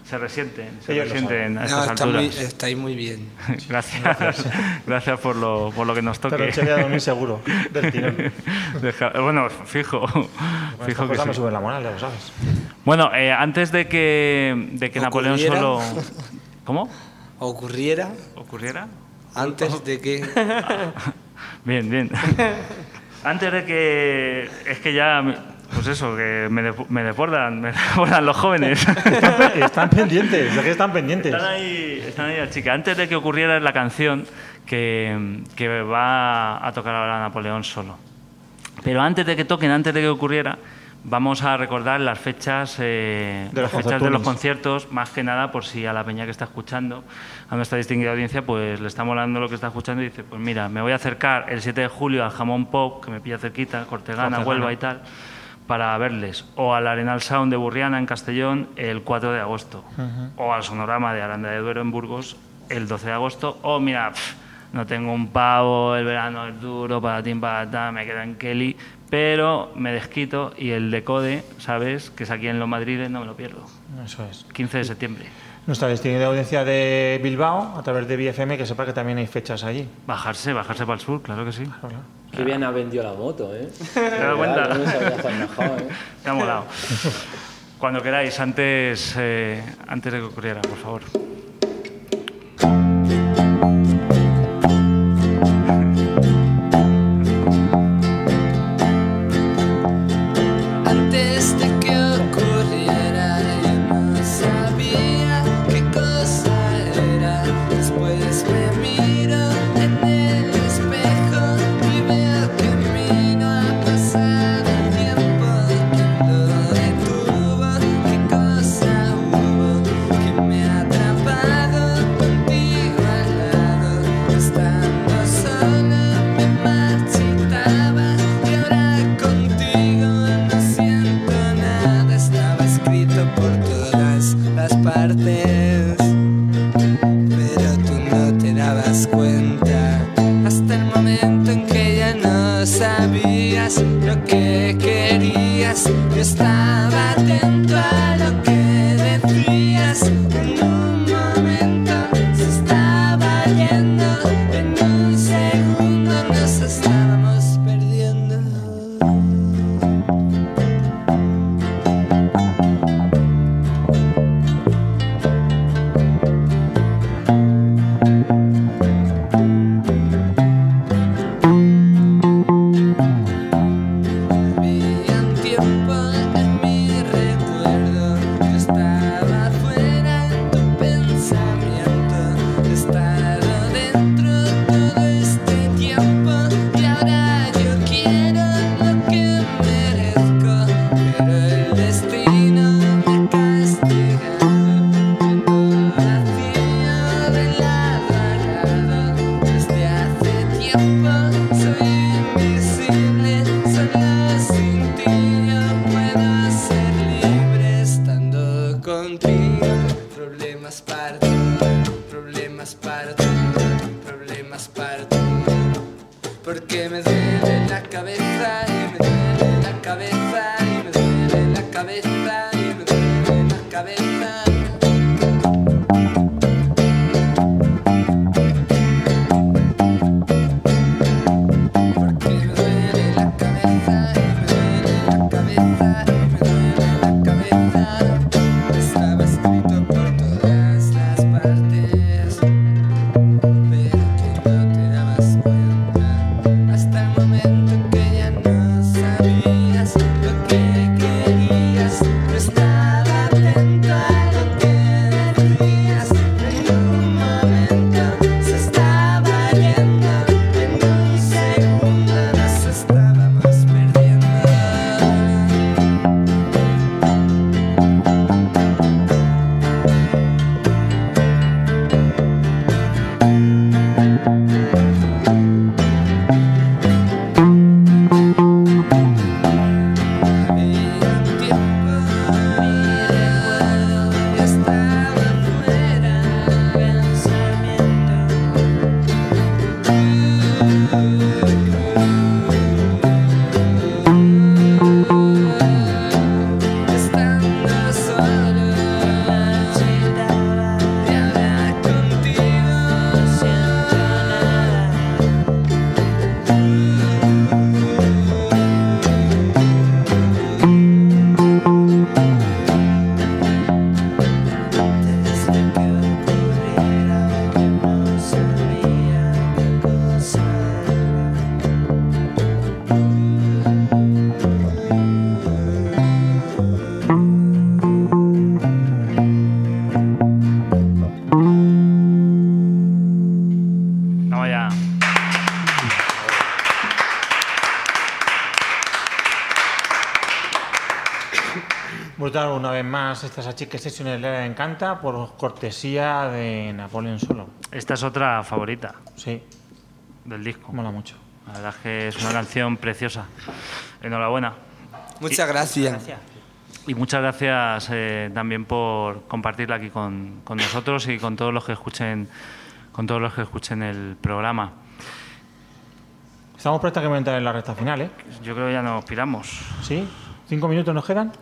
se resienten, se Ellos resienten a No, estas muy- alturas. estáis muy bien. Gracias, gracias por lo, por lo que nos toque. Pero se queda dormir seguro del tirón. Deja- bueno, fijo, Con fijo que sí. sube la moral, ya lo sabes. Bueno, eh, antes de que, de que Napoleón solo... ¿Cómo? ¿Ocurriera ¿Ocurriera? antes de que... Bien, bien. Antes de que... Es que ya... Pues eso, que me, de- me deportan, me deportan los jóvenes. Están pendientes, ¿de qué están pendientes? Están ahí, están ahí las chicas. Antes de que ocurriera la canción que, que va a tocar ahora Napoleón solo. Pero antes de que toquen, antes de que ocurriera, Vamos a recordar las fechas, eh, De los las fechas de concertunis. los conciertos, más que nada por si a la peña que está escuchando, a nuestra distinguida audiencia, pues le está molando lo que está escuchando y dice, pues mira, me voy a acercar el 7 de julio al Jamón Pop, que me pilla cerquita, Cortegana, Cortegana. Huelva y tal, para verles. O al Arenal Sound de Burriana, en Castellón, el 4 de agosto. O al Sonorama de Aranda de Duero, en Burgos, el 12 de agosto. O mira, pf, no tengo un pavo, el verano es duro, para ti, para ta, me quedo en Kelly, pero me desquito y el Decode, ¿sabes? Que es aquí en Los Madriles, no me lo pierdo. Eso es. 15 de septiembre. Nuestra distinguida audiencia de Bilbao, a través de BFM, que sepa que también hay fechas allí. Bajarse, bajarse para el sur, claro que sí. Claro, claro. Qué bien ha vendido la moto, ¿eh? ¿Te dado cuenta? No mejor, ¿eh? Me ha molado. Cuando queráis, antes, eh, antes de que ocurriera, por favor. Problemas para ti, problemas para ti Porque me duele la cabeza y me duele la cabeza y me duele la cabeza y me duele la cabeza Brutal, una vez más, esta es la chica Session Encanta por cortesía de Napoleón Solo. Esta es otra favorita. Sí. Del disco. Mola mucho. La verdad es que es una canción preciosa. Enhorabuena. Muchas gracias. Y muchas gracias eh, también por compartirla aquí con, con nosotros y con todos los que escuchen con todos los que escuchen el programa. Estamos prácticamente en la recta final, ¿eh? Yo creo que ya nos piramos. ¿Sí? ¿Cinco minutos nos quedan?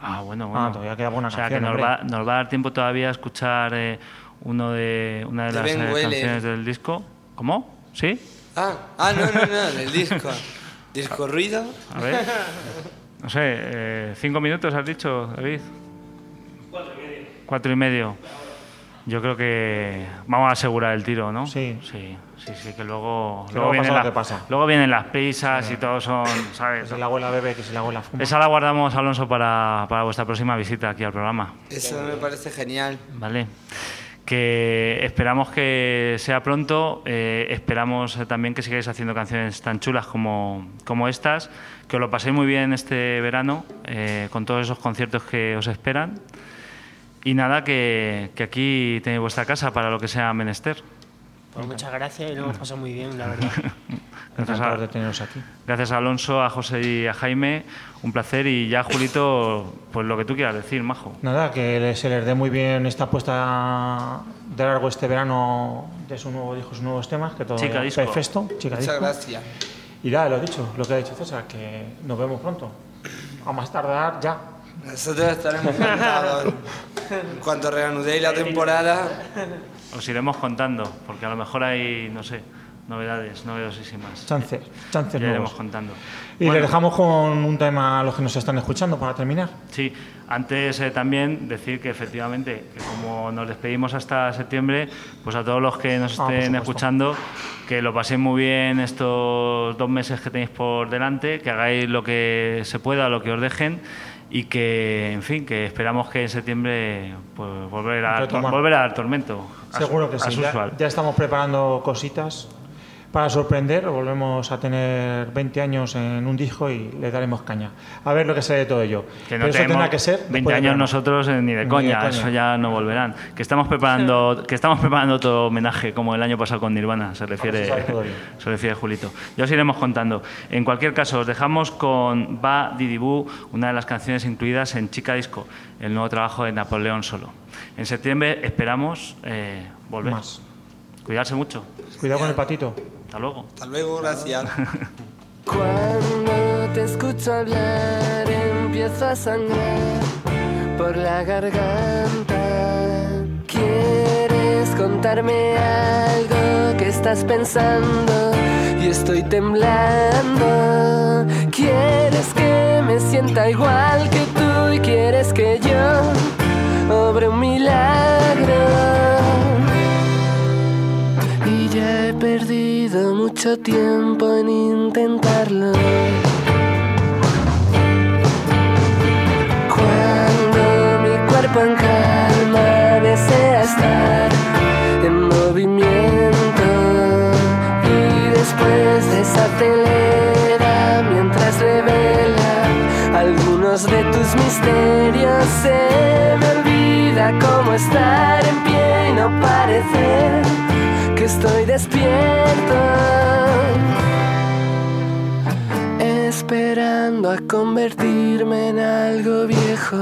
Ah, bueno, bueno. Ah, todavía queda buena O sea, canción, que nos va, nos va a dar tiempo todavía a escuchar eh, uno de, una de las eh, canciones del disco. ¿Cómo? ¿Sí? Ah, ah, no, no, no, el disco. Disco ruido. A ver. No sé, eh, ¿cinco minutos has dicho, David? Cuatro y medio. Yo creo que vamos a asegurar el tiro, ¿no? Sí. Sí, sí, sí, que luego, Que luego, vienen, que pasa. luego vienen las prisas y todo son, ¿sabes? si la abuela bebe, que si la abuela fuma. Esa la guardamos, Alonso, para, para vuestra próxima visita aquí al programa. Eso me parece genial. Vale. Que esperamos que sea pronto. eh, esperamos también que sigáis haciendo canciones tan chulas como, como estas. Que os lo paséis muy bien este verano eh, con todos esos conciertos que os esperan. Y nada, que, que aquí tenéis vuestra casa para lo que sea menester. Pues muchas gracias y lo hemos pasado muy bien, la verdad. Gracias a, de teneros aquí. gracias a Alonso, a José y a Jaime. Un placer. Y ya, Julito, pues lo que tú quieras decir, majo. Nada, que se les dé muy bien esta puesta de largo este verano de su nuevo disco, sus nuevos temas, que todo Chica disco. perfecto. Chica Muchas disco. gracias. Y nada, lo dicho, lo que ha dicho César, que nos vemos pronto. A más tardar ya. Nosotros estaremos encantados. En cuanto reanudéis la temporada, Os iremos contando, porque a lo mejor hay, no sé, novedades, novedosísimas. Chances, chances Ya iremos contando. Y Bueno, le dejamos con un tema a los que nos están escuchando para terminar. Sí, antes eh, también decir que efectivamente, que como nos despedimos hasta septiembre, pues a todos los que nos Ah, estén supuesto. escuchando, que lo paséis muy bien estos dos meses que tenéis por delante, que hagáis lo que se pueda, lo que os dejen y que, en fin, que esperamos que en septiembre pues volver a, volver a dar tormento. Seguro que sí. Ya, ya estamos preparando cositas para sorprender. Volvemos a tener 20 años en un disco y le daremos caña. A ver lo que sale de todo ello. Que no Pero eso tendrá que ser. después 20 del años nosotros eh, ni de Ni de coña, eso ya no volverán. Que estamos preparando, que estamos preparando otro homenaje como el año pasado con Nirvana, se refiere, se refiere Julito. Ya os iremos contando. En cualquier caso, os dejamos con Ba Didibú, una de las canciones incluidas en Chica Disco, el nuevo trabajo de Napoleón Solo. En septiembre esperamos eh, volver. Más. Cuidarse mucho. Cuidado con el patito. Hasta luego. hasta luego, gracias. Cuando te escucho hablar empiezo a sangrar por la garganta. ¿Quieres contarme algo que estás pensando? Y estoy temblando. ¿Quieres que me sienta igual que tú? Y quieres que yo obre un milagro. Perdido mucho tiempo en intentarlo. A convertirme en algo viejo.